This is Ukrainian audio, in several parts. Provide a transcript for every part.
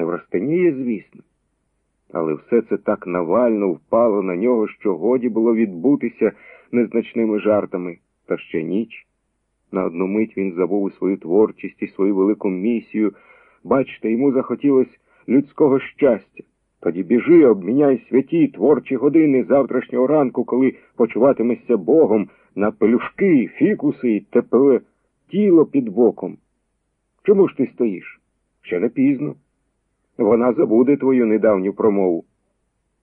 Не вростеніє, звісно. Але все це так навально впало на нього, що годі було відбутися незначними жартами, та ще ніч. На одну мить він забув свою творчість і свою велику місію. Бачите, йому захотілося людського щастя. Тоді біжи, обміняй святі творчі години завтрашнього ранку, коли почуватимешся Богом на пелюшки, фікуси і тепле тіло під боком. Чому ж ти стоїш? Ще не пізно. Вона забуде твою недавню промову.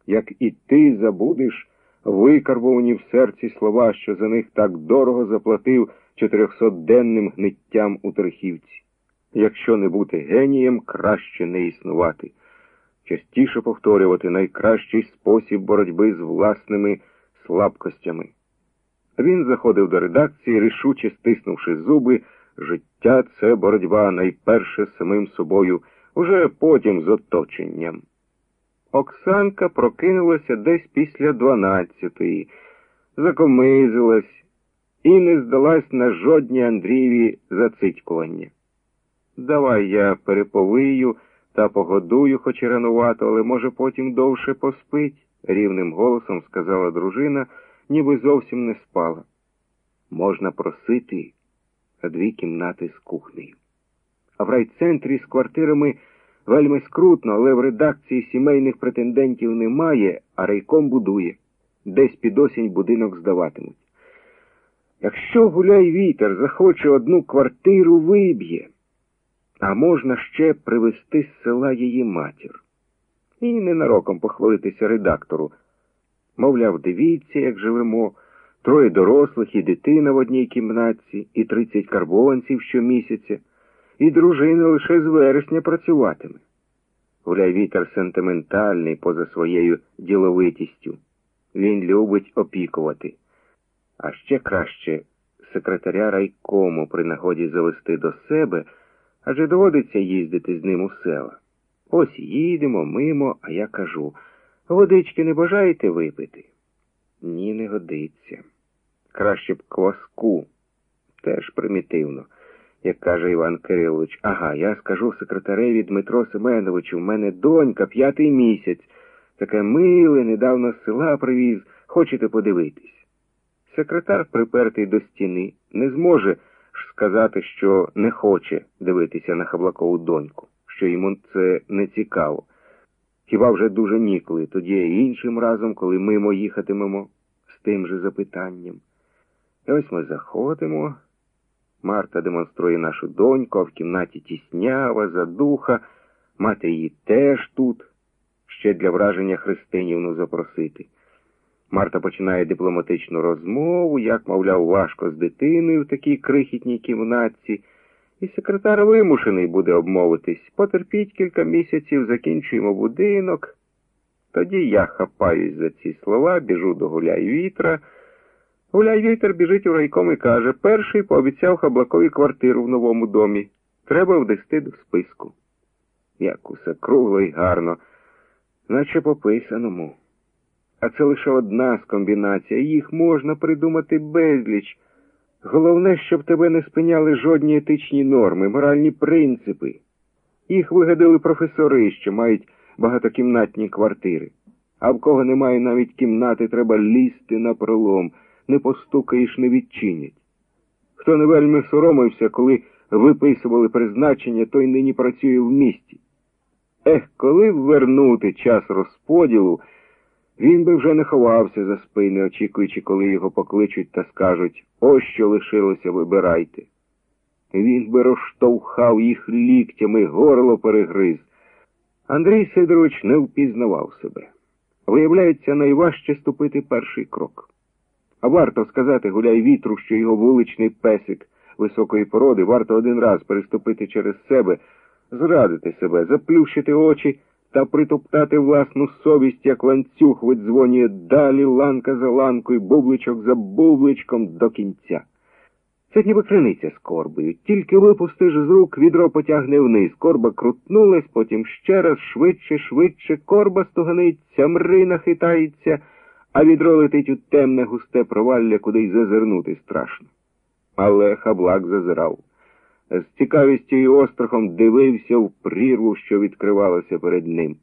Як і ти забудеш викарбовані в серці слова, що за них так дорого заплатив чотирьохсотденним гниттям у Терхівці. Якщо не бути генієм, краще не існувати. Частіше повторювати найкращий спосіб боротьби з власними слабкостями. Він заходив до редакції, рішуче стиснувши зуби, життя це боротьба найперше самим собою, уже потім з оточенням. Оксанка прокинулася десь після дванадцятої, закомизилась і не здалась на жодні Андрієві зацитькування. Давай я переповию та погодую, хоч і ранувато, але, може, потім довше поспить, рівним голосом сказала дружина, ніби зовсім не спала. Можна просити дві кімнати з кухнею. А в райцентрі з квартирами вельми скрутно, але в редакції сімейних претендентів немає, а райком будує. Десь під осінь будинок здаватимуть. Якщо гуляй вітер захоче одну квартиру, виб'є. А можна ще привезти з села її матір. І ненароком похвалитися редактору. Мовляв, дивіться, як живемо, троє дорослих і дитина в одній кімнатці, і тридцять карбованців щомісяця, і дружина лише з вересня працюватиме. Гуляй вітер сентиментальний поза своєю діловитістю. Він любить опікувати. А ще краще секретаря райкому при нагоді завести до себе, адже доводиться їздити з ним у села. Ось їдемо мимо, а я кажу водички не бажаєте випити? Ні, не годиться. Краще б кваску. Теж примітивно, як каже Іван Кирилович. Ага, я скажу секретареві Дмитро Семеновичу, в мене донька п'ятий місяць. Таке миле, недавно з села привіз. Хочете подивитись? Секретар, припертий до стіни, не зможе ж сказати, що не хоче дивитися на Хаблакову доньку, що йому це не цікаво. Хіба вже дуже нікли, тоді і іншим разом, коли мимо їхатимемо з тим же запитанням. І ось ми заходимо. Марта демонструє нашу доньку, а в кімнаті тіснява, задуха, мати її теж тут, ще для враження Христинівну запросити. Марта починає дипломатичну розмову, як, мовляв, важко з дитиною в такій крихітній кімнатці, і секретар вимушений буде обмовитись. Потерпіть кілька місяців, закінчуємо будинок. Тоді я хапаюсь за ці слова, біжу до гуляй вітра. Гуляй вітер біжить у райком і каже, перший пообіцяв Хаблакові квартиру в новому домі. Треба вдести до списку. Як усе кругло і гарно, наче по писаному. А це лише одна з комбінацій, їх можна придумати безліч. Головне, щоб тебе не спиняли жодні етичні норми, моральні принципи. Їх вигадали професори, що мають багатокімнатні квартири. А в кого немає навіть кімнати, треба лізти на пролом, не постукаєш, не відчинять. Хто не вельми соромився, коли виписували призначення, той нині працює в місті. Ех, коли вернути час розподілу. Він би вже не ховався за спини, очікуючи, коли його покличуть та скажуть ось що лишилося, вибирайте. Він би розштовхав їх ліктями, горло перегриз. Андрій Сидорович не впізнавав себе. Виявляється, найважче ступити перший крок. А варто сказати гуляй вітру, що його вуличний песик високої породи варто один раз переступити через себе, зрадити себе, заплющити очі та притоптати власну совість, як ланцюг видзвонює далі ланка за ланкою, бубличок за бубличком до кінця. Це ніби криниця з корбою. Тільки випустиш з рук, відро потягне вниз. Корба крутнулась, потім ще раз, швидше, швидше, корба стуганиться, мрина хитається, а відро летить у темне густе провалля, куди й зазирнути страшно. Але хаблак зазирав. з цікавістю і острахом дивився в прірву, що відкривалася перед ним.